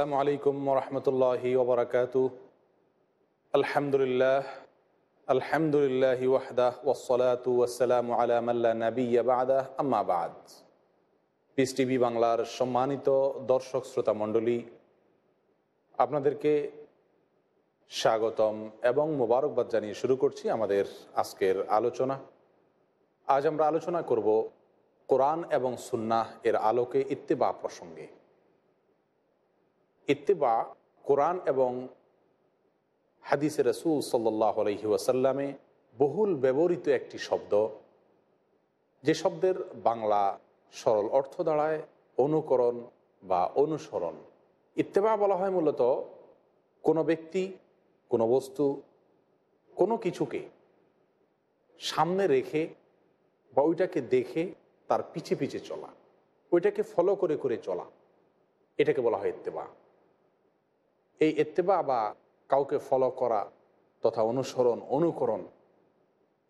আসসালামু আলাইকুম রহমতুল্লাহি ওবরাকাত আলহামদুলিল্লাহ আলহামদুলিল্লাহ ওয়াহদাহ ওসলাতু ওয়াসালাম আলা মাল্লা নাবিয়া বাদাহ, আম্মা পিস টিভি বাংলার সম্মানিত দর্শক শ্রোতা মণ্ডলী, আপনাদেরকে স্বাগতম এবং মোবারকবাদ জানিয়ে শুরু করছি আমাদের আজকের আলোচনা। আজ আমরা আলোচনা করব কোরআন এবং সুন্নাহ এর আলোকে ইত্তেবা প্রসঙ্গে। ইত্তেবা কোরআন এবং হাদিসে রসুল সাল্লাহ আলহি ওয়াসাল্লামে বহুল ব্যবহৃত একটি শব্দ। যে শব্দের বাংলা সরল অর্থ দাঁড়ায় অনুকরণ বা অনুসরণ। ইত্তেবা বলা হয় মূলত কোনো ব্যক্তি, কোনো বস্তু, কোনো কিছুকে সামনে রেখে বা ওইটাকে দেখে তার পিছে পিছে চলা, ওইটাকে ফলো করে করে চলা, এটাকে বলা হয় ইত্তেবা। এই এত্তেবা বা কাউকে ফলো করা তথা অনুসরণ, অনুকরণ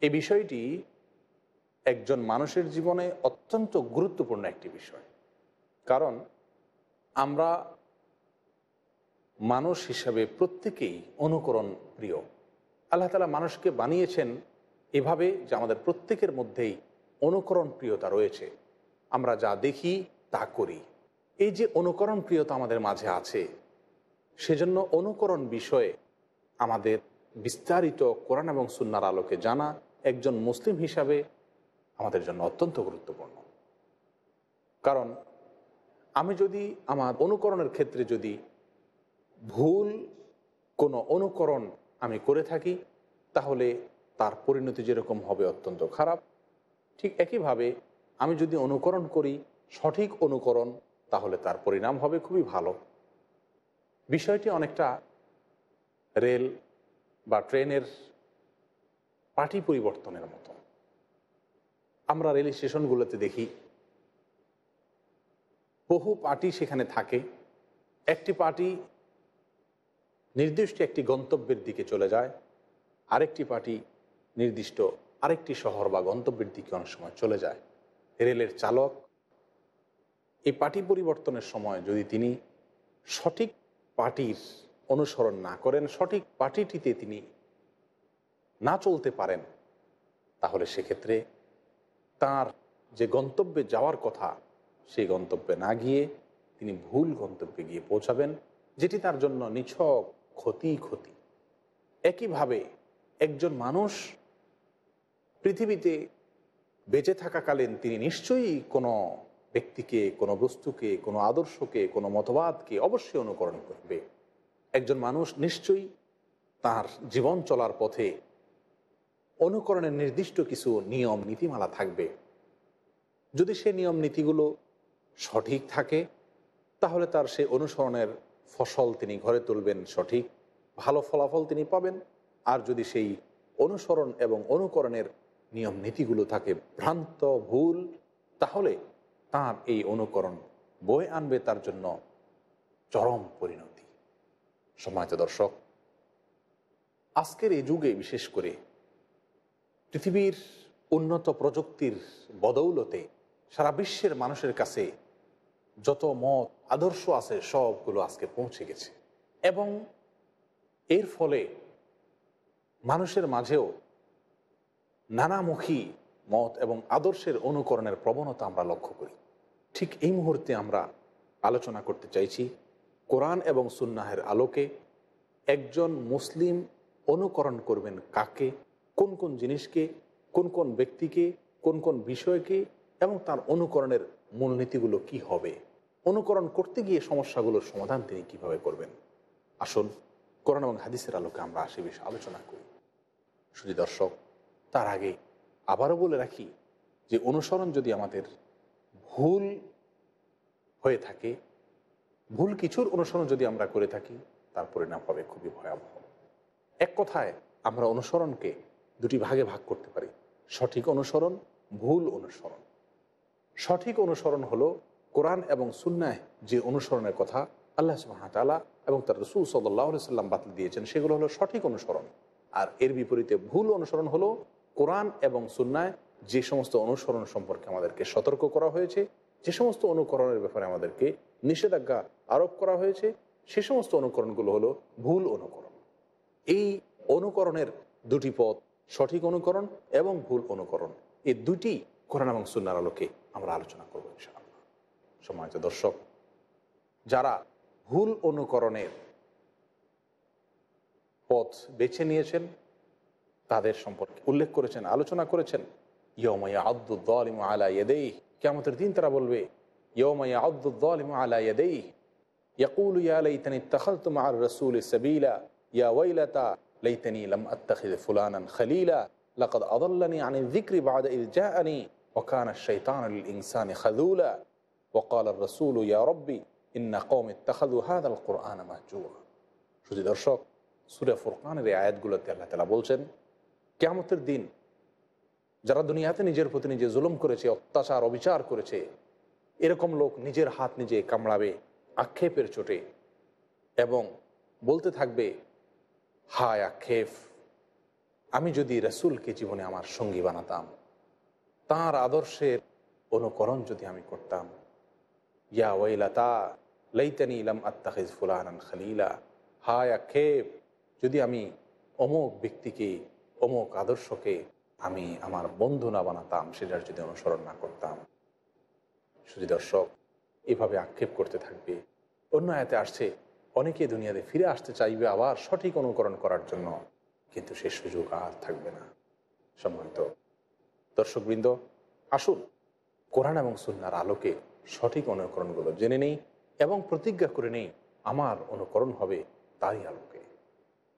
এই বিষয়টি একজন মানুষের জীবনে অত্যন্ত গুরুত্বপূর্ণ একটি বিষয়। কারণ আমরা মানুষ হিসাবে প্রত্যেকেই অনুকরণ প্রিয়। আল্লাহ তালা মানুষকে বানিয়েছেন এভাবে যে আমাদের প্রত্যেকের মধ্যেই অনুকরণ প্রিয়তা রয়েছে। আমরা যা দেখি তা করি। এই যে অনুকরণ প্রিয়তা আমাদের মাঝে আছে সেজন্য অনুকরণ বিষয়ে আমাদের বিস্তারিত কোরআন এবং সুন্নার আলোকে জানা একজন মুসলিম হিসাবে আমাদের জন্য অত্যন্ত গুরুত্বপূর্ণ। কারণ আমি যদি আমার অনুকরণের ক্ষেত্রে যদি ভুল কোনো অনুকরণ আমি করে থাকি, তাহলে তার পরিণতি যেরকম হবে অত্যন্ত খারাপ। ঠিক একইভাবে আমি যদি অনুকরণ করি সঠিক অনুকরণ, তাহলে তার পরিণাম হবে খুবই ভালো। বিষয়টি অনেকটা রেল বা ট্রেনের পার্টি পরিবর্তনের মতো। আমরা রেল স্টেশনগুলোতে দেখি, বহু পার্টি সেখানে থাকে। একটি পার্টি নির্দিষ্ট একটি গন্তব্যের দিকে চলে যায়, আরেকটি পার্টি নির্দিষ্ট আরেকটি শহর বা গন্তব্যের দিকে অনেক সময় চলে যায়। রেলের চালক, এই পার্টি পরিবর্তনের সময় যদি তিনি সঠিক পার্টির অনুসরণ না করেন, সঠিক পার্টিটিতে তিনি না চলতে পারেন, তাহলে সেক্ষেত্রে তার যে গন্তব্যে যাওয়ার কথা, সেই গন্তব্যে না গিয়ে তিনি ভুল গন্তব্যে গিয়ে পৌঁছাবেন, যেটি তার জন্য নিছক ক্ষতি ক্ষতি। একইভাবে একজন মানুষ পৃথিবীতে বেঁচে থাকাকালীন তিনি নিশ্চয়ই কোনো ব্যক্তিকে, কোনো বস্তুকে, কোনো আদর্শকে, কোনো মতবাদকে অবশ্যই অনুকরণ করবে। একজন মানুষ নিশ্চয়ই তার জীবন চলার পথে অনুকরণের নির্দিষ্ট কিছু নিয়ম, নীতিমালা থাকবে। যদি সে নিয়ম, নীতিগুলো সঠিক থাকে, তাহলে তার সে অনুসরণের ফসল তিনি ঘরে তুলবেন সঠিক, ভালো ফলাফল তিনি পাবেন। আর যদি সেই অনুসরণ এবং অনুকরণের নিয়ম, নীতিগুলো থাকে ভ্রান্ত, ভুল, তাহলে তার এই অনুকরণ বয়ে আনবে তার জন্য চরম পরিণতি। সময়ত দর্শক, আজকের এই যুগে বিশেষ করে পৃথিবীর উন্নত প্রযুক্তির বদৌলতে সারা বিশ্বের মানুষের কাছে যত মত, আদর্শ আছে, সবগুলো আজকে পৌঁছে গেছে। এবং এর ফলে মানুষের মাঝেও নানামুখী মত এবং আদর্শের অনুকরণের প্রবণতা আমরা লক্ষ্য করি। ঠিক এই মুহূর্তে আমরা আলোচনা করতে চাইছি কোরআন এবং সুন্নাহের আলোকে একজন মুসলিম অনুকরণ করবেন কাকে, কোন কোন জিনিসকে, কোন কোন ব্যক্তিকে, কোন কোন বিষয়কে এবং তার অনুকরণের মূলনীতিগুলো কি হবে, অনুকরণ করতে গিয়ে সমস্যাগুলোর সমাধান তিনি কীভাবে করবেন। আসুন, কোরআন এবং হাদিসের আলোকে আমরা সে বিষয়ে আলোচনা করি। শুধু দর্শক, তার আগে আবারও বলে রাখি যে অনুসরণ যদি আমাদের ভুল হয়ে থাকে, ভুল কিছুর অনুসরণ যদি আমরা করে থাকি, তার পরিণাম হবে খুবই ভয়াবহ। এক কথায়, আমরা অনুসরণকে দুটি ভাগে ভাগ করতে পারি। সঠিক অনুসরণ, ভুল অনুসরণ। সঠিক অনুসরণ হলো কোরআন এবং সুন্নায় যে অনুসরণের কথা আল্লাহ সুহামতাল্লাহ এবং তার রসুল সাল্লাহ সাল্লাম বাতিল দিয়েছেন, সেগুলো হলো সঠিক অনুসরণ। আর এর বিপরীতে ভুল অনুসরণ হলো কোরআন এবং সুন্নায় যে সমস্ত অনুসরণ সম্পর্কে আমাদেরকে সতর্ক করা হয়েছে, যে সমস্ত অনুকরণের ব্যাপারে আমাদেরকে নিষেধাজ্ঞা আরোপ করা হয়েছে, সে সমস্ত অনুকরণগুলো হলো ভুল অনুকরণ। এই অনুকরণের দুটি পথ সঠিক অনুকরণ এবং ভুল অনুকরণ, এই দুটি কোরআন এবং সুন্নার আলোকে আমরা আলোচনা করব ইনশাআল্লাহ। সম্মানিত দর্শক, যারা ভুল অনুকরণের পথ বেছে নিয়েছেন তাদের সম্পর্কে উল্লেখ করেছেন আলোচনা করেছেন ইয়মাইয়া আব্দুদ্দালিম আলা ইয়েদেই কেমতের দিন তারা বলবে ইয়মাইয়া আব্দুদ্দালিম আলা ইয়েদেই ইয়াকুল ইয়া লাইতানি তাখালতু মা'আর রসুল সাবিলা ইয়া ওয়াইলাতা লাইতানি লাম আত্তাখিযু ফুলানান খলিলা লাকাদ আদাল্লানি আনি যিকরি বাদ ইল জাআনি ওয়া কানা আশ-শাইতানু লিল ইনসানি খাযুলা ওয়া ক্বালা আর-রাসূল ইয়া রাব্বি ইন্না কওমি ইত্তাখাযু হাযা আল-কুরআনা মাহজুরা সুধী দর্শক সূরা ফুরকানের এই আয়াতগুলোতে আল্লাহ তাআলা বলছেন কেয়ামতের দিন যারা দুনিয়াতে নিজের প্রতি নিজে জুলুম করেছে, অত্যাচার, অবিচার করেছে, এরকম লোক নিজের হাত নিজে কামড়াবে, আক্ষেপের চোটে এবং বলতে থাকবে, হায় আক্ষেপ, আমি যদি রসুলকে জীবনে আমার সঙ্গী বানাতাম, তার আদর্শের অনুকরণ যদি আমি করতাম, ইয়া ওয়াইলাতা, লাইতানি ইলাম আত্তাহিজ ফুলাহান খালিলা, হায় আক্ষেপ, যদি আমি অমুক ব্যক্তিকে অমুক আদর্শকে আমি আমার বন্ধু না বানাতাম, সেটার যদি অনুসরণ না করতাম। শুধু দর্শক, এভাবে আক্ষেপ করতে থাকবে। অন্য আয়াতে আসছে অনেকে দুনিয়াতে ফিরে আসতে চাইবে আবার সঠিক অনুকরণ করার জন্য, কিন্তু সে সুযোগ আর থাকবে না। সম্মানিত দর্শকবৃন্দ, আসুন কোরআন এবং সুন্নার আলোকে সঠিক অনুকরণগুলো জেনে নেই এবং প্রতিজ্ঞা করে নেই, আমার অনুকরণ হবে তারই আলোকে।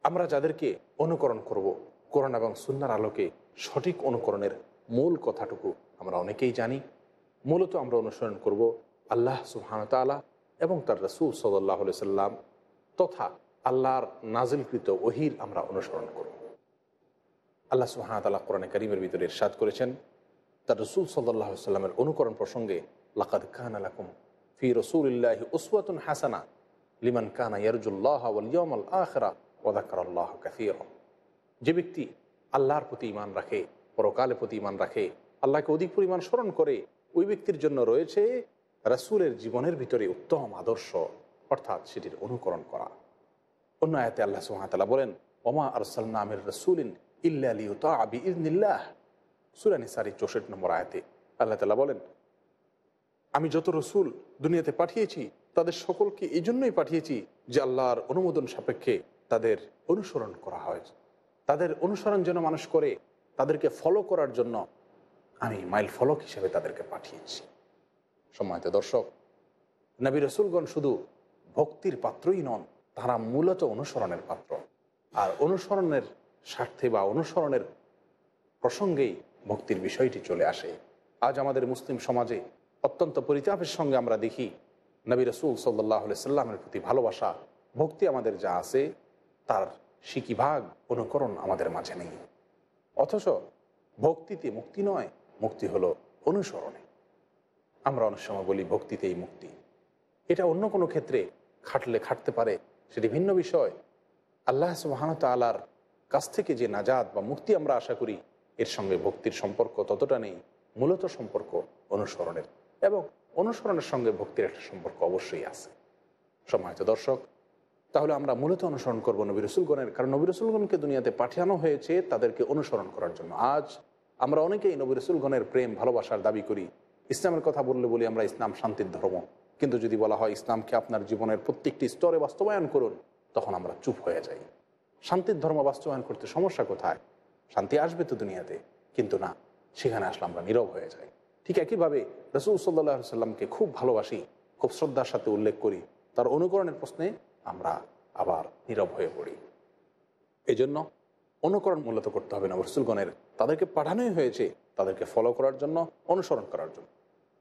আমরা যাদেরকে অনুকরণ করব কোরআন এবং সুন্নার আলোকে সঠিক অনুকরণের মূল কথাটুকু আমরা অনেকেই জানি। মূলত আমরা অনুসরণ করব আল্লাহ সুহানতালা এবং তার রসুল সদাল্লাহ সাল্লাম তথা আল্লাহর নাজিলকৃত ওহির আমরা অনুসরণ করব। আল্লাহ সুহানতাল্লাহ কোরআনে করিমের ভিতরে ইরশাদ করেছেন, তার রসুল সাল্লাহ সাল্লামের অনুকরণ প্রসঙ্গে, লাকাদ খান আলাকুম ফি রসুল্লাহ উসওয়াতুন হাসানা লিমান কানা ইয়ারজুল্লাহ আখরা ওদাকার আল্লাহ কাফির যে ব্যক্তি আল্লাহর প্রতি ইমান রাখে, পরকালের প্রতি ইমান রাখে, আল্লাহকে অধিক পরিমাণ স্মরণ করে, ওই ব্যক্তির জন্য রয়েছে রাসুলের জীবনের ভিতরে উত্তম আদর্শ, অর্থাৎ সেটির অনুকরণ করা। অন্য আয়াতে আল্লাহ সুহাতালা বলেন, ওমা আরসাল্লা আমির রসুলিন ইল্লা সুরানি সারি চৌষট্টি নম্বর আয়াতে আল্লাহ তালা বলেন, আমি যত রসুল দুনিয়াতে পাঠিয়েছি, তাদের সকলকে এই জন্যই পাঠিয়েছি যে আল্লাহর অনুমোদন সাপেক্ষে তাদের অনুসরণ করা হয়। তাদের অনুসরণ যেন মানুষ করে, তাদেরকে ফলো করার জন্য আমি মাইল ফলক হিসেবে তাদেরকে পাঠিয়েছি। সম্মানিত দর্শক, নবী রসুলগণ শুধু ভক্তির পাত্রই নন, তারা মূলত অনুসরণের পাত্র। আর অনুসরণের স্বার্থে বা অনুসরণের প্রসঙ্গেই ভক্তির বিষয়টি চলে আসে। আজ আমাদের মুসলিম সমাজে অত্যন্ত পরিতাপের সঙ্গে আমরা দেখি, নবী রসুল সাল্লাহ সাল্লামের প্রতি ভালোবাসা, ভক্তি আমাদের যা আছে, তার সিকিভাগ অনুকরণ আমাদের মাঝে নেই। অথচ ভক্তিতে মুক্তি নয়, মুক্তি হলো অনুসরণে। আমরা অনেক সময় বলি ভক্তিতেই মুক্তি। এটা অন্য কোনো ক্ষেত্রে খাটলে খাটতে পারে, সেটি ভিন্ন বিষয়। আল্লাহ সুবাহানত আলার কাছ থেকে যে নাজাদ বা মুক্তি আমরা আশা করি, এর সঙ্গে ভক্তির সম্পর্ক ততটা নেই, মূলত সম্পর্ক অনুসরণের। এবং অনুসরণের সঙ্গে ভক্তির একটা সম্পর্ক অবশ্যই আছে। সম্মানিত দর্শক তাহলে আমরা মূলত অনুসরণ করব নবী রসুলগণের। কারণ নবী রসুলগণকে দুনিয়াতে পাঠানো হয়েছে তাদেরকে অনুসরণ করার জন্য। আজ আমরা অনেকেই নবী রসুলগণের প্রেম, ভালোবাসার দাবি করি। ইসলামের কথা বললে বলি আমরা ইসলাম শান্তির ধর্ম। কিন্তু যদি বলা হয় ইসলামকে আপনার জীবনের প্রত্যেকটি স্তরে বাস্তবায়ন করুন, তখন আমরা চুপ হয়ে যাই। শান্তির ধর্ম বাস্তবায়ন করতে সমস্যা কোথায়? শান্তি আসবে তো দুনিয়াতে, কিন্তু না, সেখানে আসলে আমরা নীরব হয়ে যাই। ঠিক একইভাবে রসুল সাল্লাহ সাল্লামকে খুব ভালোবাসি, খুব শ্রদ্ধার সাথে উল্লেখ করি। তার অনুকরণের প্রশ্নে আমরা আবার নীরব হয়ে পড়ি এই জন্য অনুকরণ মূলত করতে হবে না রসুলগণের তাদেরকে পাঠানোই হয়েছে তাদেরকে ফলো করার জন্য অনুসরণ করার জন্য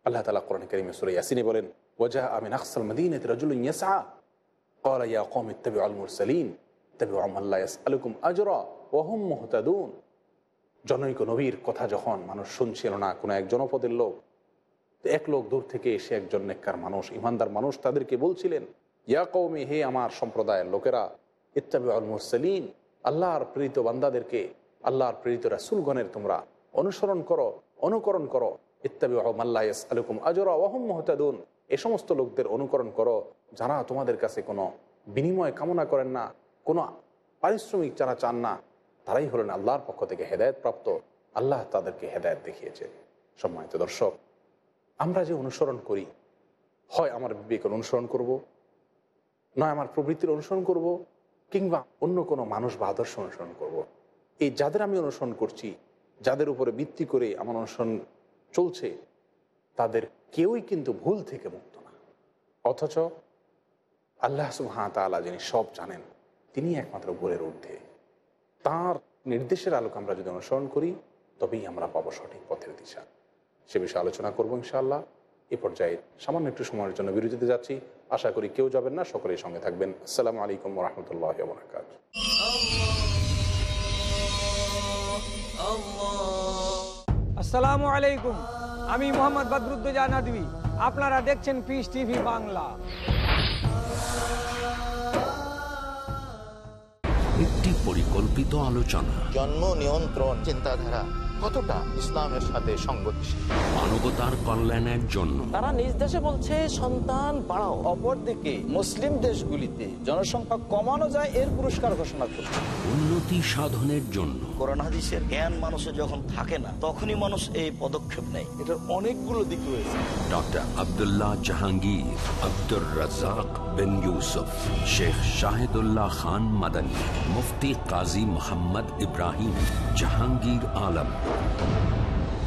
আল্লাহ তালা কোরআন করিমে সুরে ইয়াসিনী বলেন ওজাহ আমিন আকসাল মদিন রজুল ইয়াসা قال يا قوم اتبعوا المرسلين اتبعوا من لا يسألكم أجرا وهم مهتدون জনৈক নবীর কথা যখন মানুষ শুনছিল না কোনো এক জনপদের লোক তো এক লোক দূর থেকে এসে একজন নেককার মানুষ ইমানদার মানুষ তাদেরকে বলছিলেন ইয়া কৌমি হে আমার সম্প্রদায়ের লোকেরা ইত্তাবি আল মুরসালিন, আল্লাহর প্রেরিত বান্দাদেরকে, আল্লাহর প্রেরিত রাসুলগণের তোমরা অনুসরণ করো, অনুকরণ করো। ইত্তাবি মাল্লা ইয়াস আলুকুম আজরা ওয়াহম মোহতাদুন। এ সমস্ত লোকদের অনুকরণ করো। যারা তোমাদের কাছে কোনো বিনিময় কামনা করেন না, কোনো পারিশ্রমিক যারা চান না, তারাই হলেন আল্লাহর পক্ষ থেকে হেদায়ত প্রাপ্ত আল্লাহ তাদেরকে হেদায়ত দেখিয়েছে। সম্মানিত দর্শক, আমরা যে অনুসরণ করি, হয় আমার বিবেকের অনুসরণ করব নয় আমার প্রবৃত্তির অনুসরণ করব কিংবা অন্য কোনো মানুষ বা আদর্শ অনুসরণ করব। এই যাদের আমি অনুসরণ করছি, যাদের উপরে ভিত্তি করে আমার অনুসরণ চলছে, তাদের কেউই কিন্তু ভুল থেকে মুক্ত না। অথচ আল্লাহ সুহাঁ তালা যিনি সব জানেন তিনি একমাত্র ভুলের ঊর্ধ্বে। তার নির্দেশের আলোকে আমরা যদি অনুসরণ করি, তবেই আমরা পাবো সঠিক পথের দিশা। সে বিষয়ে আলোচনা করব ইনশাআল্লাহ। এ পর্যায়ে সামান্য একটু সময়ের জন্য বিরতিতে যাচ্ছি। আশা করি কেউ যাবেন না সকলেই সঙ্গে থাকবেন। আসসালামু আলাইকুম রহমতুল্লাহ বরাকাত আসসালামু আলাইকুম আমি মোহাম্মদ বদরুদ্দোজা নদী আপনারা দেখছেন পিস টিভি বাংলা। একটি পরিকল্পিত আলোচনা। জন্ম নিয়ন্ত্রণ চিন্তাধারা। কতটা ইসলামের সাথে সংগতিশীল? মানবতার কল্যাণের জন্য। তারা নিজ দেশে বলছে সন্তান বাড়াও। অপরদিকে মুসলিম দেশগুলিতে জনসংখ্যা কমানো যায় এর পুরস্কার ঘোষণা করছে। উন্নতি সাধনের জন্য। কোরআন হাদিসের জ্ঞান মানুষের যখন থাকে না তখনই মানুষ এই পদক্ষেপ নেয়। এটার অনেকগুলো দিক রয়েছে। ডক্টর আবদুল্লাহ জাহাঙ্গীর আব্দুর রাজাক বিন ইউসুফ শেখ শাহিদুল্লাহ খান মাদানী মুফতি কাজী মোহাম্মদ ইব্রাহিম জাহাঙ্গীর আলম।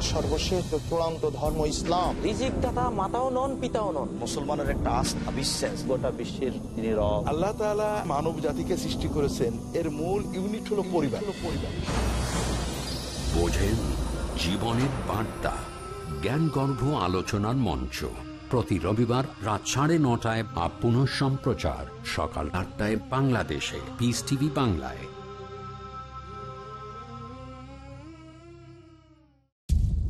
সর্বশেষ চূড়ান্ত ধর্ম ইসলাম। রিজিক দাতা মাতাও নন পিতাও নন। মুসলমানের একটা আস্থা বিশ্বাস। গোটা বিশ্বের তিনি রব। আল্লাহ তাআলা মানব জাতিকে সৃষ্টি করেছেন। এর মূল ইউনিট হলো পরিবার। পরিবার বোঝেন জীবনের বার্তা জ্ঞানগর্ভ আলোচনার মঞ্চ। প্রতি রবিবার রাত সাড়ে নটায় বা পুনঃ সম্প্রচার সকাল আটটায় বাংলাদেশে। পিস টিভি বাংলায়।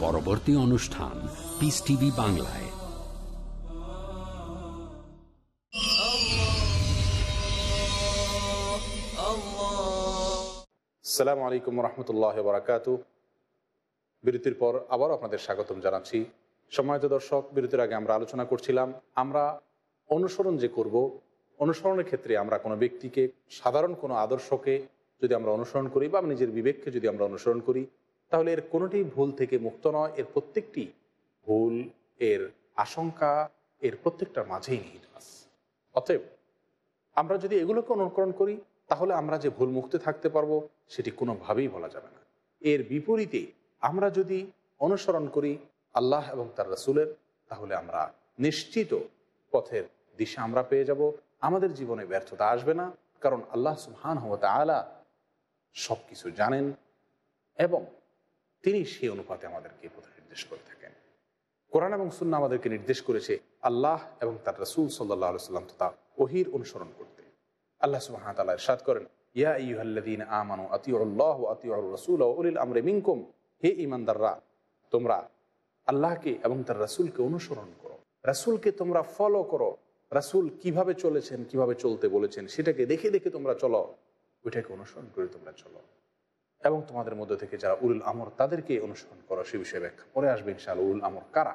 পরবর্তী অনুষ্ঠান পিস টিভি বাংলায়। সালামু আলাইকুম রহমতুল্লাহ বরাকাতু। বিরতির পর আবার আপনাদের স্বাগতম জানাচ্ছি। সম্মানিত দর্শক, বিরতির আগে আমরা আলোচনা করছিলাম, আমরা অনুসরণ যে করব, অনুসরণের ক্ষেত্রে আমরা কোনো ব্যক্তিকে, সাধারণ কোনো আদর্শকে যদি আমরা অনুসরণ করি বা নিজের বিবেককে যদি আমরা অনুসরণ করি তাহলে এর কোনোটি ভুল থেকে মুক্ত নয়। এর প্রত্যেকটি ভুল এর আশঙ্কা এর প্রত্যেকটার মাঝেই নিহিত আছে। অতএব আমরা যদি এগুলোকে অনুকরণ করি, তাহলে আমরা যে ভুল মুক্তি থাকতে পারব, সেটি কোনোভাবেই বলা যাবে না। এর বিপরীতে আমরা যদি অনুসরণ করি আল্লাহ এবং তার রসুলের, তাহলে আমরা নিশ্চিত পথের দিশা আমরা পেয়ে যাব। আমাদের জীবনে ব্যর্থতা আসবে না, কারণ আল্লাহ সুহান হত আলা সব কিছু জানেন এবং তিনি সেই অনুপাতে আমাদেরকে পথ নির্দেশ করে থাকেন। কোরআন এবং সুন্না আমাদেরকে নির্দেশ করেছে আল্লাহ এবং তার রসুল সাল্লাহ সাল্লাম তথা ওহির অনুসরণ করতে। আল্লাহ তালা ইরশাদ করেন, ইয়া আমানু আতিউল্লাহ আতিউর রসুল উলিল আমরে হে ইমানদাররা তোমরা আল্লাহকে এবং তার রাসুলকে অনুসরণ করো। রাসুলকে তোমরা ফলো করো। রাসুল কীভাবে চলেছেন, কীভাবে চলতে বলেছেন, সেটাকে দেখে দেখে তোমরা চলো। ওইটাকে অনুসরণ করে তোমরা চলো। এবং তোমাদের মধ্যে থেকে যারা উলুল আমর, তাদেরকে অনুসরণ করো। সে বিষয়ে ব্যাখ্যা পরে আসবে ইনশাল উলুল আমর কারা?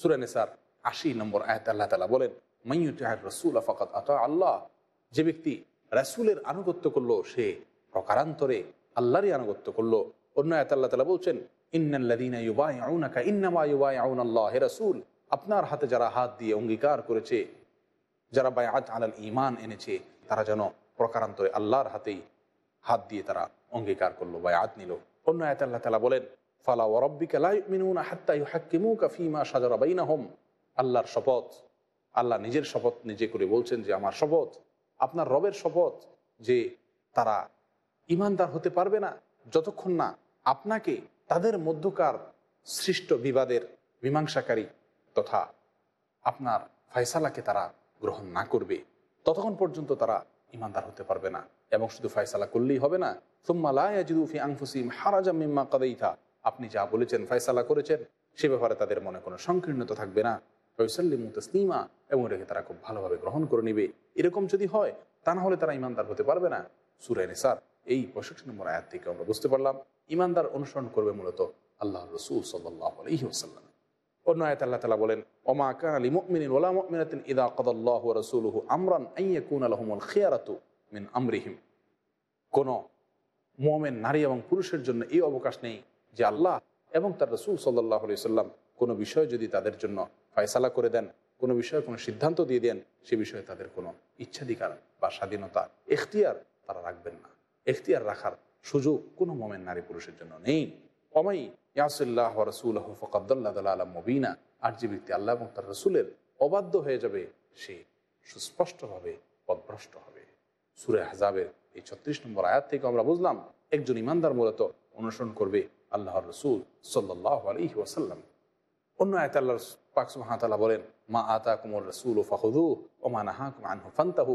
সুরানেসার আশি নম্বর আয়াত আল্লাহ তালা বলেন মাইয়ুটাহ রসুল ফকাত আত আল্লাহ। যে ব্যক্তি রাসুলের আনুগত্য করল, সে প্রকারান্তরে আল্লাহরই আনুগত্য করল। অন্য আয়াত আল্লাহ তালা বলছেন ইন্নাল্লাদিনা ইউবাই আউনাকা ইন্নামা ইউবাই আউন আল্লাহ হে রাসুল। আপনার হাতে যারা হাত দিয়ে অঙ্গীকার করেছে, যারা বায়াত আলাল ইমান এনেছে, তারা যেন প্রকারান্তরে আল্লাহর হাতেই হাত দিয়ে তারা অঙ্গীকার করল, বায়াত নিল। অন্য আয়াত আল্লাহ তালা বলেন, ফালা ওরব্বিকা লা ইউমিনুনা হাত্তা ইউহাক্কিমুকা ফীমা শাজারা বাইনাহুম। আল্লাহর শপথ, আল্লাহ নিজের শপথ নিজে করে বলছেন যে, আমার শপথ, আপনার রবের শপথ যে তারা ইমানদার হতে পারবে না, যতক্ষণ না আপনাকে তাদের মধ্যকার সৃষ্ট বিবাদের মীমাংসাকারী তথা আপনার ফয়সালাকে তারা গ্রহণ না করবে, ততক্ষণ পর্যন্ত তারা ইমানদার হতে পারবে না। এবং শুধু ফয়সালা করলেই হবে না। সুম্মা লাফি আংফুসিম হারাজা মিম্মা কাদাইথা আপনি যা বলেছেন, ফয়সালা করেছেন, সে ব্যাপারে তাদের মনে কোনো সংকীর্ণতা থাকবে না। ফয়সাল্লিমু তসলিমা এবং এটাকে তারা খুব ভালোভাবে গ্রহণ করে নেবে। এরকম যদি হয়, তা না হলে তারা ইমানদার হতে পারবে না। সুরায় নিসার এই পঁয়ষট্টি নম্বর আয়াত থেকে আমরা বুঝতে পারলাম, ইমানদার অনুসরণ করবে মূলত আল্লাহ রসুল সাল্লাহ আলহি আসাল্লাম অন্য আয়াত আল্লাহ তালা বলেন, ওমা কান আলী মুমিনিন ওলা মুমিনাতিন ইদা কদাল্লাহু রাসূলুহু আমরান আইয়াকুন আলহুমুল খিয়ারাতু মিন আমরিহিম। কোন মুমিন নারী এবং পুরুষের জন্য এই অবকাশ নেই যে আল্লাহ এবং তার রসুল সাল্লাহ সাল্লাম কোনো বিষয় যদি তাদের জন্য ফয়সালা করে দেন, কোনো বিষয়ে কোনো সিদ্ধান্ত দিয়ে দেন, সে বিষয়ে তাদের কোনো ইচ্ছাধিকার বা স্বাধীনতা, এখতিয়ার তারা রাখবেন না। এখতিয়ার রাখার সুযোগ কোনো মোমেন নারী পুরুষের জন্য নেই। অমাই ইয়াসুল্লাহ রসুল ফকদ্দাল্লাহ আলম মবিনা, আর যে ব্যক্তি আল্লাহ এবং তার রসুলের অবাধ্য হয়ে যাবে, সে সুস্পষ্টভাবে পদভ্রষ্ট হবে। সুরে হাজাবের এই ছত্রিশ নম্বর আয়াত থেকে আমরা বুঝলাম, একজন ইমানদার মূলত অনুসরণ করবে আল্লাহর রসুল সাল্লাহ আলহি ওয়াসাল্লাম। অন্য আয়ত আল্লাহ পাক বলেন, মা আতা কুমর রসুল ও ফাহুদু ও মা নাহা কুমানহু ফান্তাহু।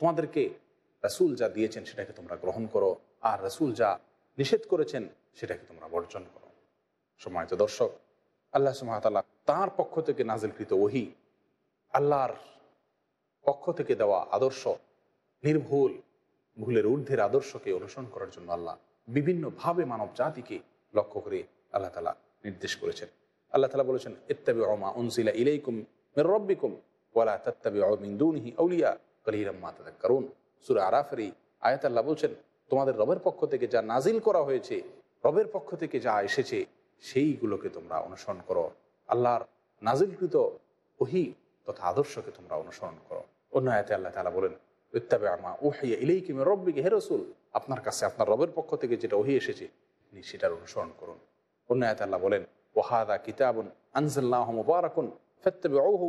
তোমাদেরকে রসুল যা দিয়েছেন সেটাকে তোমরা গ্রহণ করো, আর রসুল যা নিষেধ করেছেন সেটাকে তোমরা বর্জন করো। সময়ত দর্শক, আল্লাহ সুমাতাল্লাহ তাঁর পক্ষ থেকে নাজিলকৃত ওহি, আল্লাহর পক্ষ থেকে দেওয়া আদর্শ নির্ভুল ভুলের ঊর্ধ্বের আদর্শকে অনুসরণ করার জন্য আল্লাহ বিভিন্নভাবে মানব জাতিকে লক্ষ্য করে আল্লাহ তালা নির্দেশ করেছেন। আল্লাহ তালা বলেছেন ইত্তাবি অমা উনসিলা ইলাইকুম মের রব্বিকুম ওয়ালা তত্তাবি অমিন্দুনহি আউলিয়া কলিরাম মাতা করুন সুরা আরাফেরি আয়াত আল্লাহ বলছেন, তোমাদের রবের পক্ষ থেকে যা নাজিল করা হয়েছে, রবের পক্ষ থেকে যা এসেছে, সেইগুলোকে তোমরা অনুসরণ করো। আল্লাহর নাজিলকৃত ওহি তথা আদর্শকে তোমরা অনুসরণ করো। অন্য আয়াতে আল্লাহ তালা বলেন ইত্তাবে আমা ওহিয়া ইলেইকিম রব্বিকে, হে রসুল, আপনার কাছে আপনার রবের পক্ষ থেকে যেটা ওহি এসেছে, আপনি সেটার অনুসরণ করুন। অন্য আল্লাহ বলেন ওহাদা কিতাবুন আনসাল্লাহ মুবারাকুন ফেত্তবে ওহু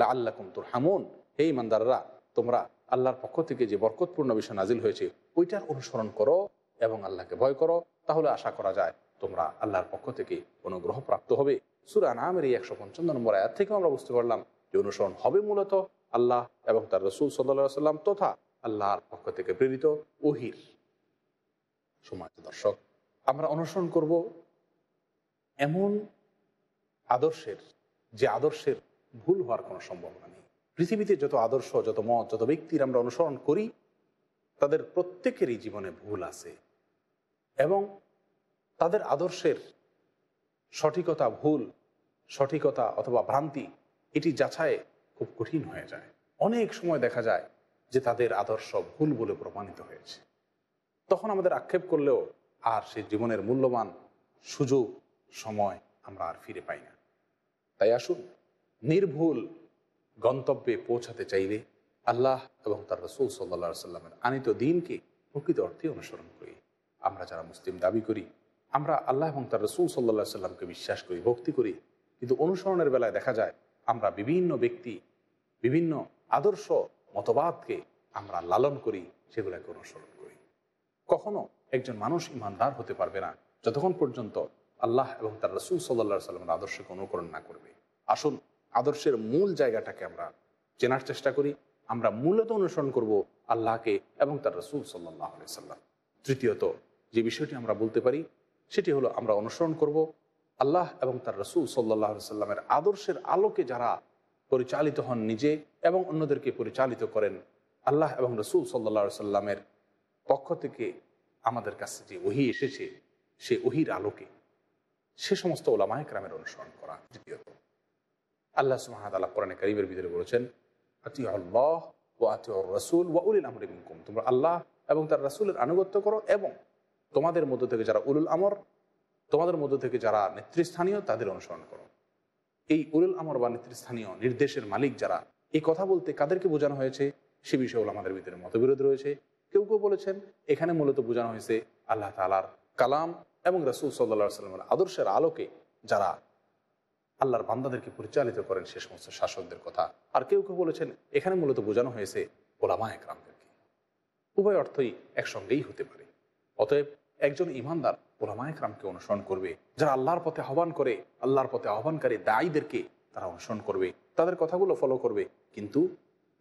লা আল্লাকুম তুর হামুন হে ইমানদাররা তোমরা আল্লাহর পক্ষ থেকে যে বরকতপূর্ণ বিষয় নাজিল হয়েছে, ওইটার অনুসরণ করো এবং আল্লাহকে ভয় করো। তাহলে আশা করা যায়, তোমরা আল্লাহর পক্ষ থেকে অনুগ্রহ প্রাপ্ত হবে। সুরা নামের এই একশো পঞ্চান্ন নম্বর আয়াত থেকে আমরা বুঝতে পারলাম যে অনুসরণ হবে মূলত আল্লাহ এবং তার রসুল সাল্লা সাল্লাম তথা আল্লাহর পক্ষ থেকে প্রেরিত ওহির সময়। দর্শক, আমরা অনুসরণ করব এমন আদর্শের, যে আদর্শের ভুল হওয়ার কোনো সম্ভাবনা নেই। পৃথিবীতে যত আদর্শ, যত মত, যত ব্যক্তির আমরা অনুসরণ করি, তাদের প্রত্যেকেরই জীবনে ভুল আছে এবং তাদের আদর্শের সঠিকতা ভুল, সঠিকতা অথবা ভ্রান্তি, এটি যাচাই খুব কঠিন হয়ে যায়। অনেক সময় দেখা যায় যে তাদের আদর্শ ভুল বলে প্রমাণিত হয়েছে। তখন আমাদের আক্ষেপ করলেও আর সে জীবনের মূল্যবান সুযোগ, সময় আমরা আর ফিরে পাই না। তাই আসুন, নির্ভুল গন্তব্যে পৌঁছাতে চাইলে আল্লাহ এবং তার রসুল সাল্লা সাল্লামের আনিত দিনকে প্রকৃত অর্থে অনুসরণ করি। আমরা যারা মুসলিম দাবি করি, আমরা আল্লাহ এবং তার রসুল সাল্লা সাল্লামকে বিশ্বাস করি, ভক্তি করি। কিন্তু অনুসরণের বেলায় দেখা যায় আমরা বিভিন্ন ব্যক্তি, বিভিন্ন আদর্শ মতবাদকে আমরা লালন করি, সেগুলোকে অনুসরণ করি। কখনো একজন মানুষ ইমানদার হতে পারবে না, যতক্ষণ পর্যন্ত আল্লাহ এবং তার রসুল সাল্লা সাল্লামের আদর্শকে অনুকরণ না করবে। আসুন, আদর্শের মূল জায়গাটাকে আমরা চেনার চেষ্টা করি, আমরা মূলত অনুসরণ করব আল্লাহকে এবং তার রসুল সাল্লাহ সাল্লাম তৃতীয়ত, যে বিষয়টি আমরা বলতে পারি, সেটি হলো আমরা অনুসরণ করব আল্লাহ এবং তার রসুল সাল্লাহ সাল্লামের আদর্শের আলোকে যারা পরিচালিত হন নিজে এবং অন্যদেরকে পরিচালিত করেন, আল্লাহ এবং রসুল সাল্লা সাল্লামের পক্ষ থেকে আমাদের কাছে যে ওহি এসেছে, সে ওহির আলোকে সে সমস্ত ওলামায় ক্রামের অনুসরণ করা দ্বিতীয়ত। আল্লাহ সুহামতাল্লাহ কোরআনে কারিমের ভিতরে বলেছেন আতি আল্লাহ ও আতি রসুল ওয়া উলিল আমর মিনকুম। তোমরা আল্লাহ এবং তার রাসুলের আনুগত্য করো এবং তোমাদের মধ্য থেকে যারা উলুল আমর তোমাদের মধ্য থেকে যারা নেতৃস্থানীয়, তাদের অনুসরণ করো। এই উরুল আমর বা নেতৃস্থানীয় নির্দেশের মালিক যারা, এই কথা বলতে কাদেরকে বোঝানো হয়েছে? সে বিষয়ে আমাদের ভিতরে মতবিরোধ রয়েছে। কেউ কেউ বলেছেন, এখানে মূলত বোঝানো হয়েছে আল্লাহ তালার কালাম এবং রসুল সাল্লা সাল্লামের আদর্শের আলোকে যারা আল্লাহর বান্দাদেরকে পরিচালিত করেন সে সমস্ত শাসকদের কথা। আর কেউ কেউ বলেছেন, এখানে মূলত বোঝানো হয়েছে ওলামা একরামদেরকে। উভয় অর্থই একসঙ্গেই হতে পারে। অতএব একজন ইমানদার ওলামা একরামকে অনুসরণ করবে। যারা আল্লাহর পথে আহ্বান করে, আল্লাহর পথে আহ্বানকারী দায়ীদেরকে তারা অনুসরণ করবে। তাদের কথাগুলো ফলো করবে। কিন্তু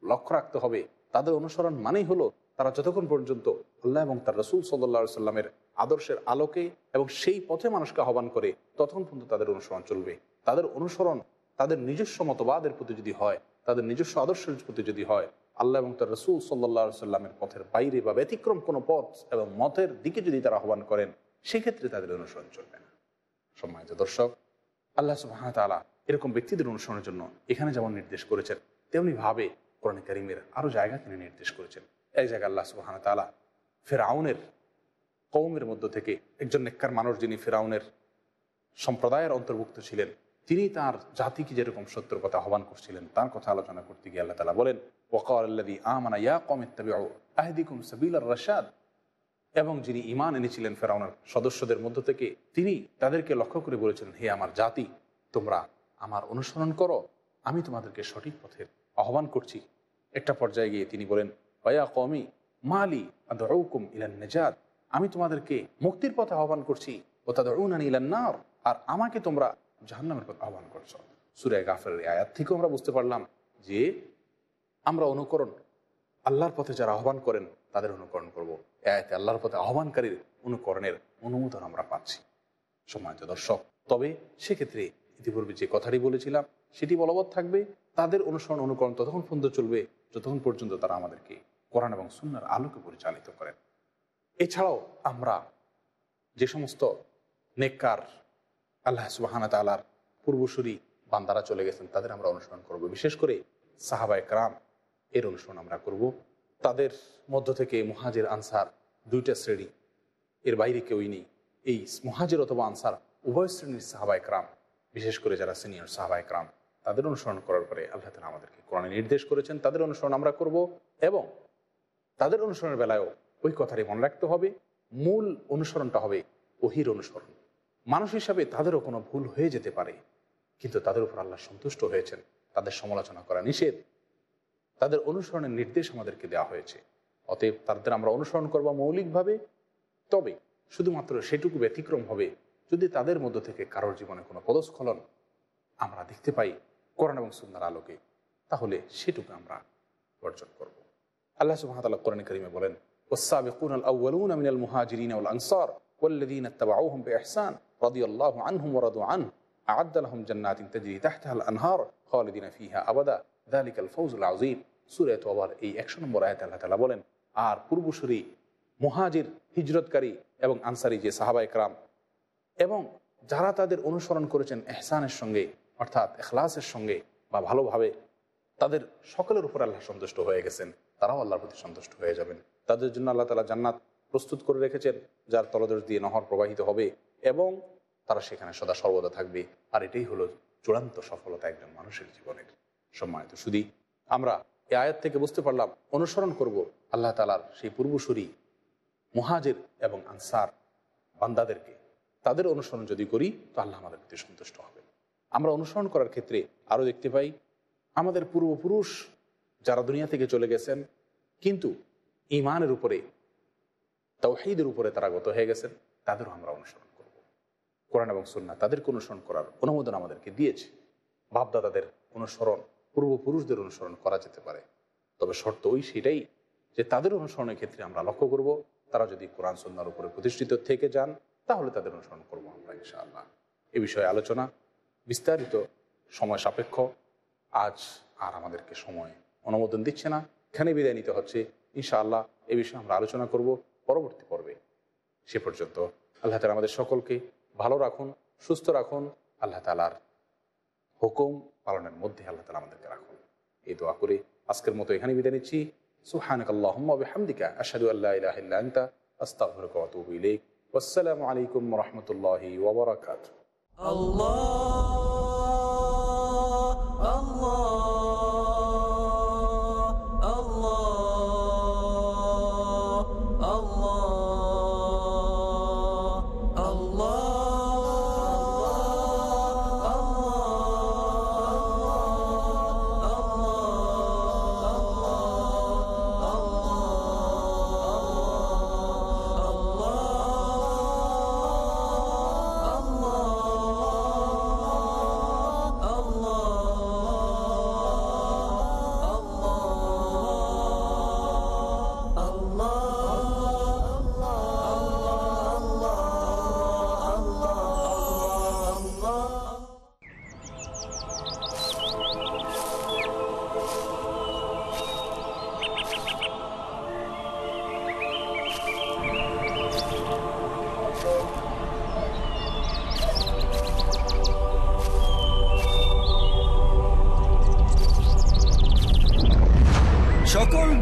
লক্ষ্য রাখতে হবে, তাদের অনুসরণ মানেই হলো তারা যতক্ষণ পর্যন্ত আল্লাহ এবং তার রসুল সাল্লা সাল্লামের আদর্শের আলোকে এবং সেই পথে মানুষকে আহ্বান করে, ততক্ষণ পর্যন্ত তাদের অনুসরণ চলবে। তাদের অনুসরণ তাদের নিজস্ব মতবাদের প্রতি যদি হয়, তাদের নিজস্ব আদর্শের প্রতি যদি হয়, আল্লাহ এবং তার রসুল সাল্লা সাল্লামের পথের বাইরে বা ব্যতিক্রম কোনো পথ এবং মতের দিকে যদি তারা আহ্বান করেন সেক্ষেত্রে তাদের অনুসরণ চলবে না। সম্মানিত দর্শক, আল্লাহ সুবাহতালা এরকম ব্যক্তিদের অনুসরণের জন্য এখানে যেমন নির্দেশ করেছেন, তেমনি ভাবে কোরআন করিমের আরও জায়গা তিনি নির্দেশ করেছেন। এক জায়গায় আল্লাহ সুবাহান তালা ফেরাউনের কৌমের মধ্য থেকে একজন নেককার মানুষ যিনি ফেরাউনের সম্প্রদায়ের অন্তর্ভুক্ত ছিলেন, তিনি তার জাতিকে যেরকম সত্যর কথা আহ্বান করছিলেন, তার কথা আলোচনা করতে গিয়ে আল্লাহ তালা বলেন ওকাল্লাদি আমানা ইয়া কমিত্তাবি আহদিকুম সাবিল রাশাদ। এবং যিনি ইমান এনেছিলেন ফেরাউনের সদস্যদের মধ্য থেকে, তিনি তাদেরকে লক্ষ্য করে বলেছিলেন, হে আমার জাতি, তোমরা আমার অনুসরণ করো, আমি তোমাদেরকে সঠিক পথের আহ্বান করছি। একটা পর্যায়ে গিয়ে তিনি বলেন, ওয়া কমি মালি আদৌকুম ইলান নেজাদ আমি তোমাদেরকে মুক্তির পথে আহ্বান করছি ও তাদের উনানি ইলান্নার আর আমাকে তোমরা জাহান্নামের পথে আহ্বান করছ। সুরায় গাফের আয়াত থেকেও আমরা বুঝতে পারলাম যে আমরা অনুকরণ, আল্লাহর পথে যারা আহ্বান করেন, তাদের অনুকরণ করব। আয়াতে আল্লাহর পথে আহ্বানকারীর অনুকরণের অনুমোদন আমরা পাচ্ছি। সম্মানিত দর্শক, তবে সেক্ষেত্রে ইতিপূর্বে যে কথাটি বলেছিলাম, সেটি বলবৎ থাকবে, তাদের অনুসরণ অনুকরণ ততক্ষণ পর্যন্ত চলবে, যতক্ষণ পর্যন্ত তারা আমাদেরকে কোরআন এবং সুন্নার আলোকে পরিচালিত করেন। এছাড়াও আমরা যে সমস্ত নেককার, আল্লাহ সুবাহানা তালার পূর্বসূরি বান্দারা চলে গেছেন, তাদের আমরা অনুসরণ করব। বিশেষ করে সাহাবায় ক্রাম এর অনুসরণ আমরা করব। তাদের মধ্য থেকে মহাজের আনসার দুইটা শ্রেণি। এর বাইরে কেউই নেই। এই মহাজের অথবা আনসার উভয় শ্রেণির সাহাবায় ক্রাম বিশেষ করে যারা সিনিয়র সাহাবায় ক্রাম তাদের অনুসরণ করার পরে আল্লাহ তালা আমাদেরকে কোরআনে নির্দেশ করেছেন, তাদের অনুসরণ আমরা করব এবং তাদের অনুসরণের বেলায়ও ওই কথাটি মনে রাখতে হবে, মূল অনুসরণটা হবে ওহির অনুসরণ। মানুষ হিসাবে তাদেরও কোনো ভুল হয়ে যেতে পারে, কিন্তু তাদের উপর আল্লাহ সন্তুষ্ট হয়েছেন, তাদের সমালোচনা করা নিষেধ। তাদের অনুসরণের নির্দেশ আমাদেরকে দেওয়া হয়েছে অতএব তাদের আমরা অনুসরণ করবো মৌলিকভাবে তবে শুধুমাত্র সেটুকু ব্যতিক্রম হবে যদি তাদের মধ্য থেকে কারোর জীবনে কোনো পদস্খলন আমরা দেখতে পাই কোরআন এবং সুন্দর আলোকে তাহলে সেটুকু আমরা বর্জন করব আল্লাহ সুহামতাল্লাহ কোরআন করিমে বলেন والسابقون الأولون من المهاجرين والأنصار والذين اتبعوهم بإحسان رضي الله عنهم ورضوا عنه أعد لهم جنات تجري تحتها الأنهار خالدين فيها أبدا ذلك الفوز العظيم সুরে তোবার এই একশো নম্বর আয়াত আল্লাহ তালা বলেন, আর পূর্বসূরি মুহাজির, হিজরতকারী এবং আনসারি যে সাহাবা একরাম এবং যারা তাদের অনুসরণ করেছেন এহসানের সঙ্গে, অর্থাৎ এখলাসের সঙ্গে বা ভালোভাবে, তাদের সকলের উপর আল্লাহ সন্তুষ্ট হয়ে গেছেন। তারাও আল্লাহর প্রতি সন্তুষ্ট হয়ে যাবেন। তাদের জন্য আল্লাহ তালা জান্নাত প্রস্তুত করে রেখেছেন, যার তলদেশ দিয়ে নহর প্রবাহিত হবে এবং তারা সেখানে সদা সর্বদা থাকবে। আর এটাই হলো চূড়ান্ত সফলতা একজন মানুষের জীবনের। সম্মানিত শুধু আমরা এই আয়াত থেকে বুঝতে পারলাম, অনুসরণ করব আল্লাহ তালার সেই পূর্বসূরি, মুহাজের এবং আনসার বান্দাদেরকে। তাদের অনুসরণ যদি করি, তো আল্লাহ আমাদের প্রতি সন্তুষ্ট হবে আমরা অনুসরণ করার ক্ষেত্রে আরও দেখতে পাই, আমাদের পূর্বপুরুষ যারা দুনিয়া থেকে চলে গেছেন, কিন্তু ইমানের উপরে তৌহিদের উপরে তারা গত হয়ে গেছেন, তাদেরও আমরা অনুসরণ করব। কোরআন এবং সন্না তাদেরকে অনুসরণ করার অনুমোদন আমাদেরকে দিয়েছে। বাপদাদাদের অনুসরণ পূর্বপুরুষদের অনুসরণ করা যেতে পারে। তবে শর্ত ওই সেটাই যে তাদের অনুসরণের ক্ষেত্রে আমরা লক্ষ্য করব, তারা যদি কোরআন সন্ন্যার উপরে প্রতিষ্ঠিত থেকে যান, তাহলে তাদের অনুসরণ করব আমরা ইনশাআল্লাহ। এ বিষয়ে আলোচনা, বিস্তারিত সময় সাপেক্ষ। আজ আর আমাদেরকে সময় অনুমোদন দিচ্ছে না। এখানে বিদায় নিতে হচ্ছে। ইনশাআল্লাহ এ বিষয়ে আমরা আলোচনা করব পরবর্তী পর্বে। সে পর্যন্ত আল্লাহ তালা আমাদের সকলকে ভালো রাখুন, সুস্থ রাখুন। আল্লাহ তালার হুকুম পালনের মধ্যে আল্লাহ তালা আমাদেরকে রাখুন। এই দোয়া করে আজকের মতো এখানে বিদায় নিচ্ছি। সুহানক আল্লাহমদিকা আশাদু আল্লাহ আল্লা ইলাহা ইল্লা আনতা, আস্তাগফিরুকা ওয়া আতুবু ইলাইক। ওয়াসসালামু আলাইকুম রহমতুল্লাহি ওয়া বারাকাতুহু। সকল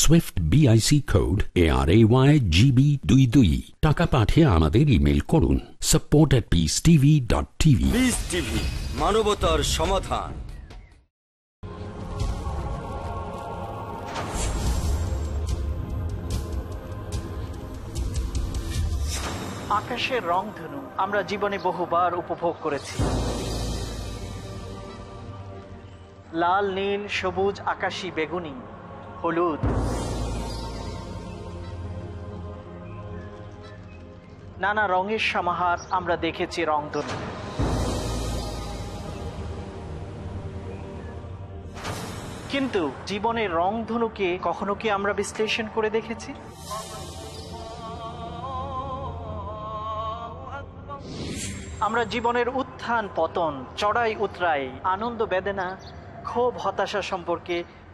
swift BIC code A R A Y GB দুই দুই টাকা পাঠিয়ে আমাদের ইমেল করুন. Support at peace TV dot TV Peace TV মানবতার সমাধান। আকাশের রংধনু আমরা জীবনে বহুবার উপভোগ করেছি। লাল নীল সবুজ আকাশী বেগুনি হলুদ। নানা রঙের সমাহার আমরা দেখেছি রংধনু কিন্তু জীবনের রংধনুকে কখনো কি আমরা বিশ্লেষণ করে দেখেছি? আমরা জীবনের উত্থান, পতন চড়াই উতরাই আনন্দ বেদনা ক্ষোভ হতাশা সম্পর্কে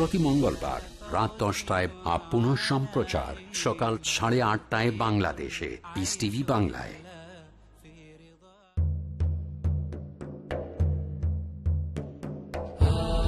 প্রতি মঙ্গলবার রাত দশটায় আপ পুনঃ সম্প্রচার সকাল সাড়ে আটটায় বাংলাদেশে পিস টিভি বাংলায়।